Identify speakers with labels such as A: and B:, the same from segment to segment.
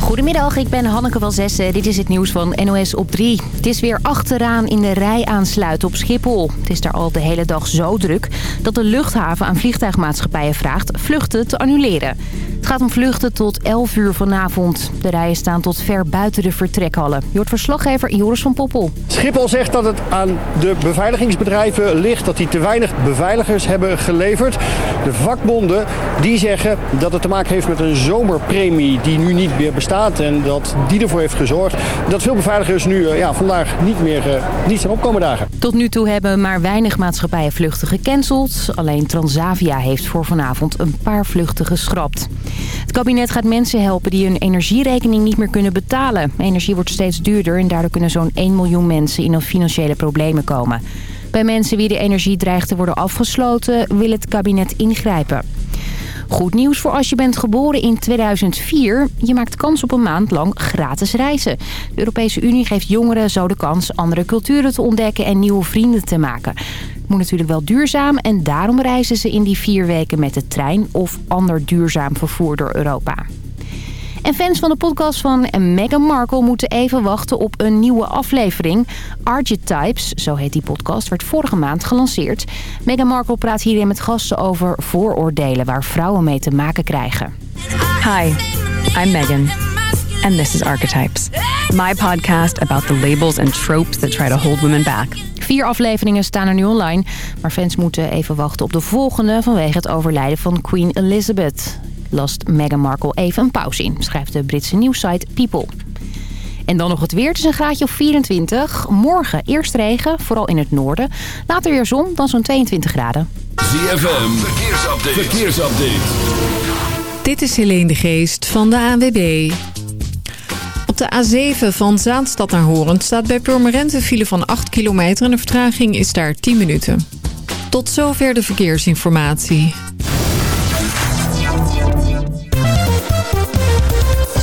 A: Goedemiddag, ik ben Hanneke van Zessen. Dit is het nieuws van NOS op 3. Het is weer achteraan in de rij aansluiten op Schiphol. Het is daar al de hele dag zo druk dat de luchthaven aan vliegtuigmaatschappijen vraagt vluchten te annuleren. Het gaat om vluchten tot 11 uur vanavond. De rijen staan tot ver buiten de vertrekhallen. Je hoort verslaggever Joris van Poppel.
B: Schiphol zegt dat het aan de beveiligingsbedrijven ligt dat die te weinig beveiligers hebben geleverd. De vakbonden die zeggen dat het te maken heeft met een zomerpremie die nu niet meer bestaat. En dat die ervoor heeft gezorgd dat veel beveiligers nu ja, vandaag niet meer uh, niet zijn opkomen dagen.
A: Tot nu toe hebben maar weinig maatschappijen vluchten gecanceld. Alleen Transavia heeft voor vanavond een paar vluchten geschrapt. Het kabinet gaat mensen helpen die hun energierekening niet meer kunnen betalen. Energie wordt steeds duurder en daardoor kunnen zo'n 1 miljoen mensen in financiële problemen komen. Bij mensen wie de energie dreigt te worden afgesloten wil het kabinet ingrijpen. Goed nieuws voor als je bent geboren in 2004. Je maakt kans op een maand lang gratis reizen. De Europese Unie geeft jongeren zo de kans andere culturen te ontdekken en nieuwe vrienden te maken. Moet natuurlijk wel duurzaam en daarom reizen ze in die vier weken met de trein of ander duurzaam vervoer door Europa. En fans van de podcast van Meghan Markle moeten even wachten op een nieuwe aflevering. Archetypes, zo heet die podcast, werd vorige maand gelanceerd. Meghan Markle praat hierin met gasten over vooroordelen waar vrouwen mee te maken krijgen.
C: Hi, I'm Meghan. And this is Archetypes. My podcast about the labels and tropes that try to hold women back.
A: Vier afleveringen staan er nu online, maar fans moeten even wachten op de volgende vanwege het overlijden van Queen Elizabeth last Meghan Markle even een pauze in, schrijft de Britse nieuwssite People. En dan nog het weer. Het is een graadje of 24. Morgen eerst regen, vooral in het noorden. Later weer zon, dan zo'n 22 graden.
D: ZFM, verkeersupdate. verkeersupdate.
E: Dit is Helene de Geest van de ANWB. Op de A7 van Zaanstad naar Horen staat bij Purmerend een file van 8 kilometer... en de vertraging is daar 10 minuten. Tot zover de verkeersinformatie.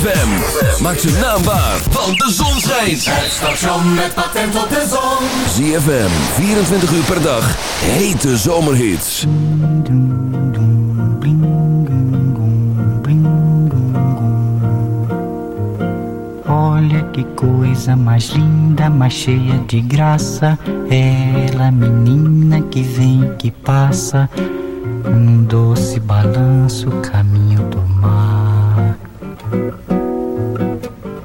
D: Maak zijn naam waar, want de zon schijnt.
F: Het station met patent op de zon.
D: ZFM, 24 uur per dag, hete zomerhits.
G: Olha que coisa mais linda, mais cheia de graça. Ela, menina que vem, que passa, num doce balanço, caminho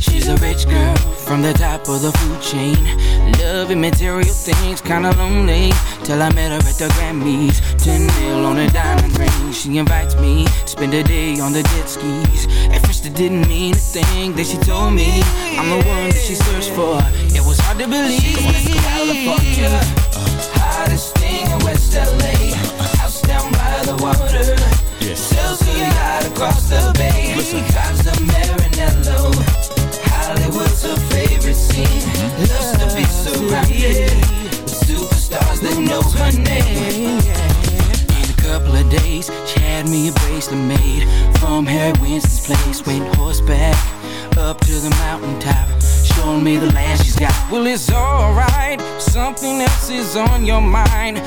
H: She's a
F: rich girl from the top of the food chain. Loving material things, kinda lonely. Till I met her at the Grammys. 10 mil on a diamond ring. She invites me, spend a day on the jet skis. At first it didn't mean a thing that she told me. I'm the one that she searched for. It was hard to believe. California, hottest thing in West LA. Across the bay. Drives a Maranello. Hollywood's her favorite scene. Mm-hmm. Loves to be surrounded with superstars that know her name. In a couple of days, she had me a bracelet made from Harry Winston's place. Went horseback up to the mountaintop. Showing me the land she's got. Well, it's alright. Something else is on your mind.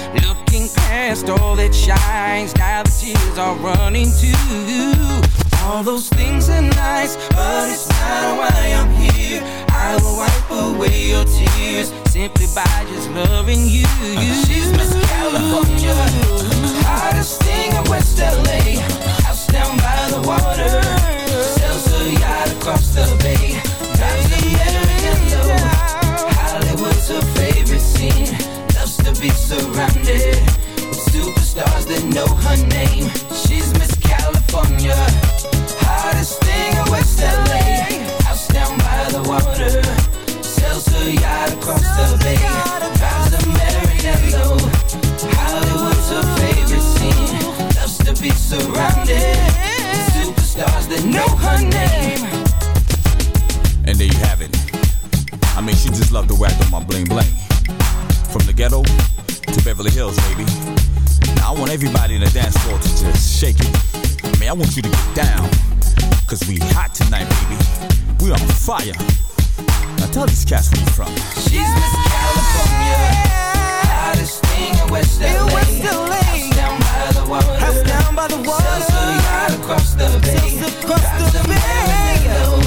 F: Looking past all that shines. Now the tears are running too. All those things are nice, but it's not why I'm here. I will wipe away your tears simply by just loving you. She's Miss California, hottest thing in West LA. House down by the water, sells her yacht across the bay. Drives a Maranello. Hollywood's her favorite scene. Be surrounded superstars that know her name.
I: Shake it. I mean, I want you to get down. Cause we hot tonight, baby. We on fire. Now tell these cats where you from.
F: She's Miss California. Hottest thing in West LA. House down by the water. House down by the water. Sells her yacht across the bay. Drives a Maranello.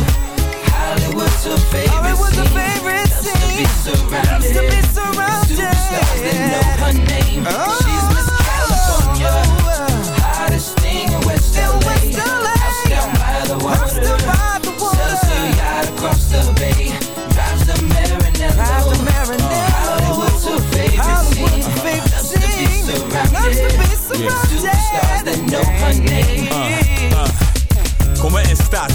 F: Hollywood's her favorite Hollywood's her favorite scene. Loves to be surrounded. With superstars that know her name. She's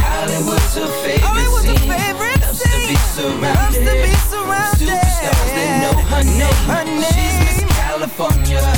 F: Hollywood's her favorite scene. Loves to be surrounded. Superstars that know her name. She's Miss California.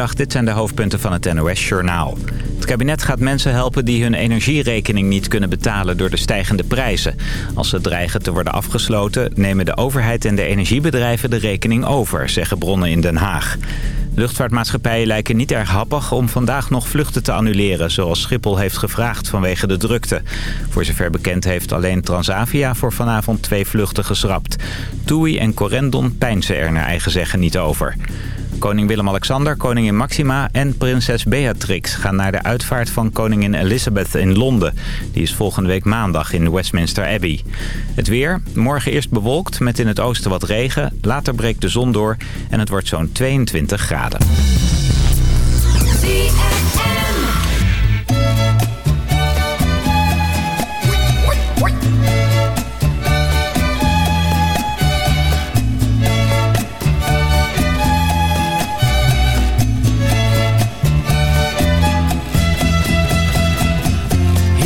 J: Dit zijn de hoofdpunten van het NOS-journaal. Het kabinet gaat mensen helpen die hun energierekening niet kunnen betalen door de stijgende prijzen. Als ze dreigen te worden afgesloten, nemen de overheid en de energiebedrijven de rekening over, zeggen bronnen in Den Haag. Luchtvaartmaatschappijen lijken niet erg happig om vandaag nog vluchten te annuleren... zoals Schiphol heeft gevraagd vanwege de drukte. Voor zover bekend heeft alleen Transavia voor vanavond twee vluchten geschrapt. TUI en Corendon pijnsen er naar eigen zeggen niet over. Koning Willem-Alexander, koningin Maxima en prinses Beatrix gaan naar de uitvaart van koningin Elizabeth in Londen. Die is volgende week maandag in Westminster Abbey. Het weer, morgen eerst bewolkt met in het oosten wat regen. Later breekt de zon door en het wordt zo'n 22 graden.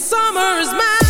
K: summer is
L: mine.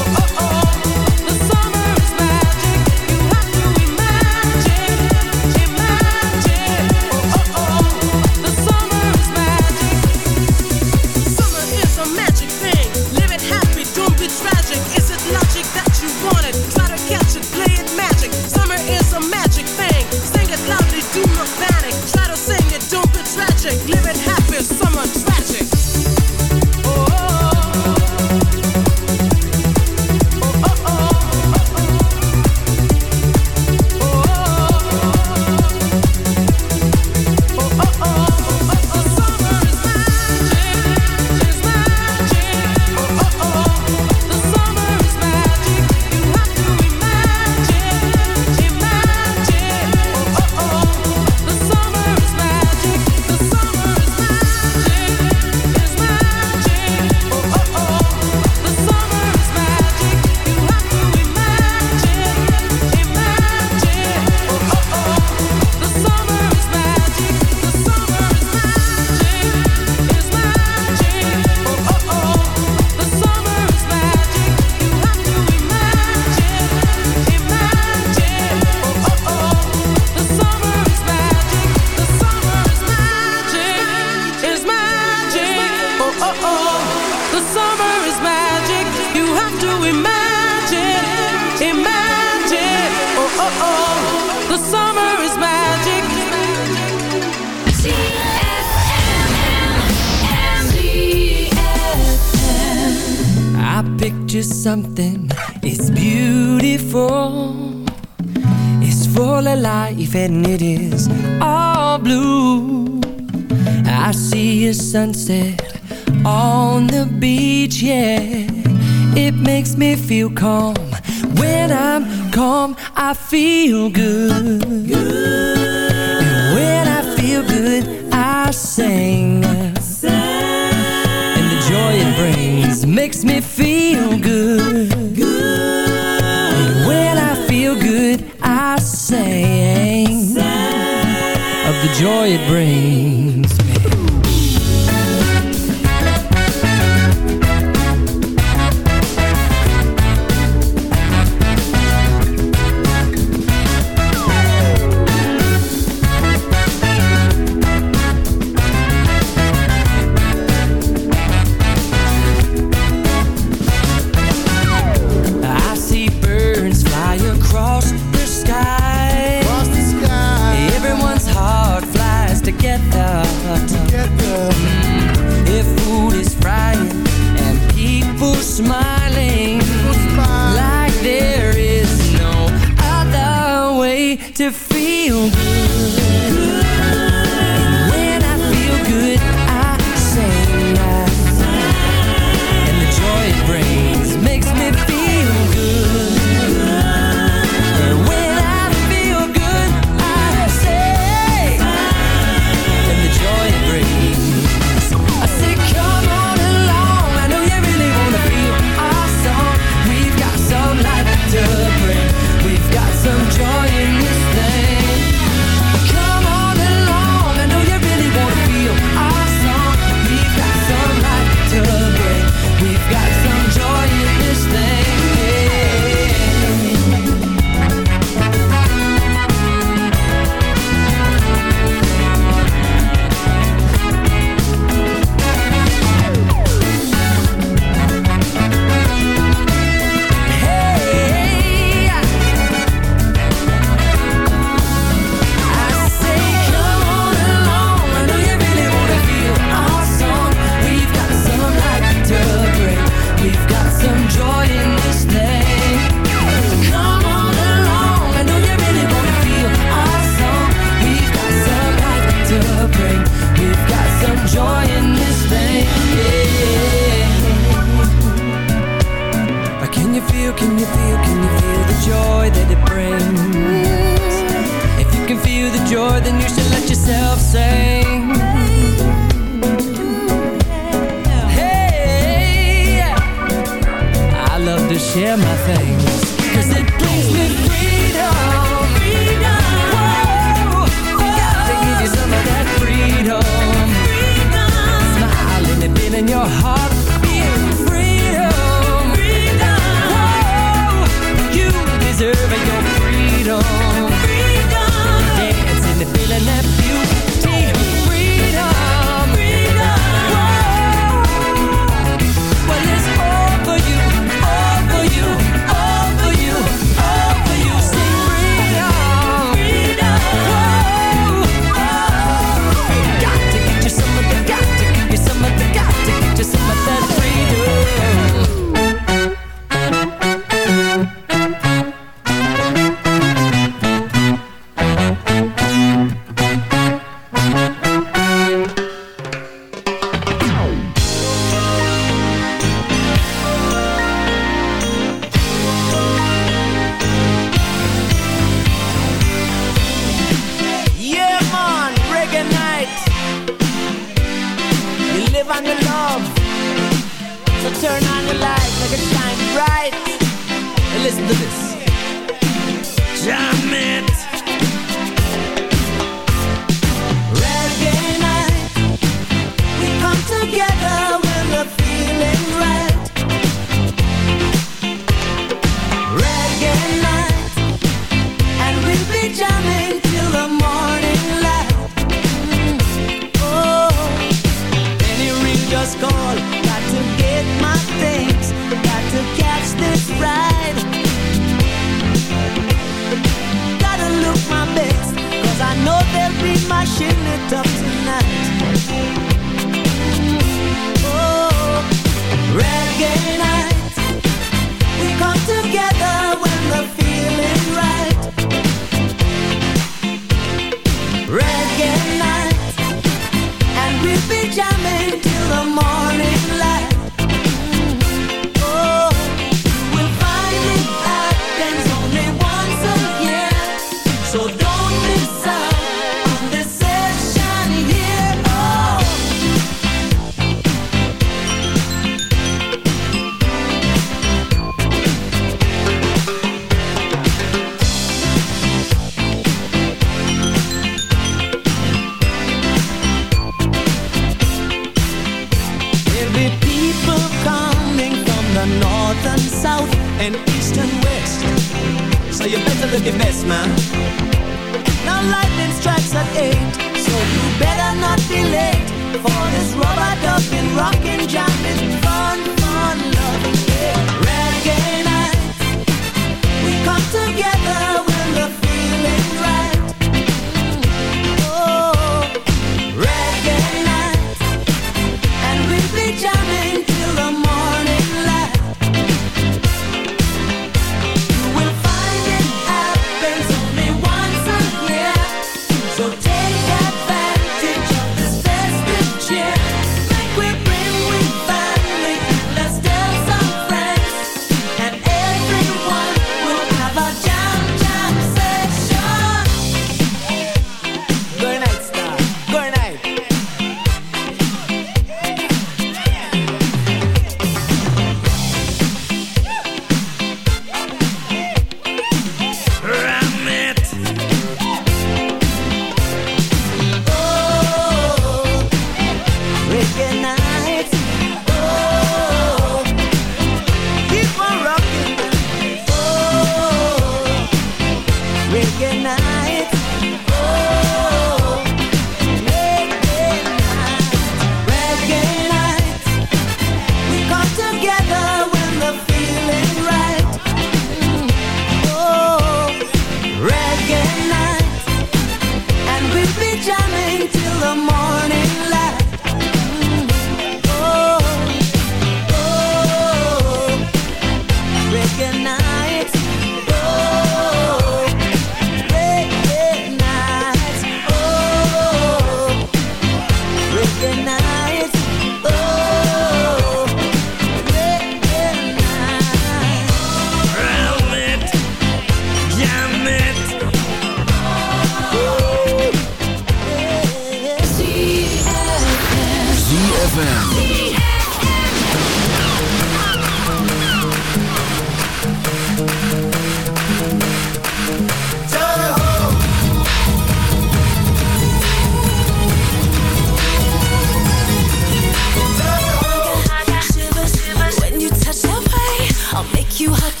L: you
H: hot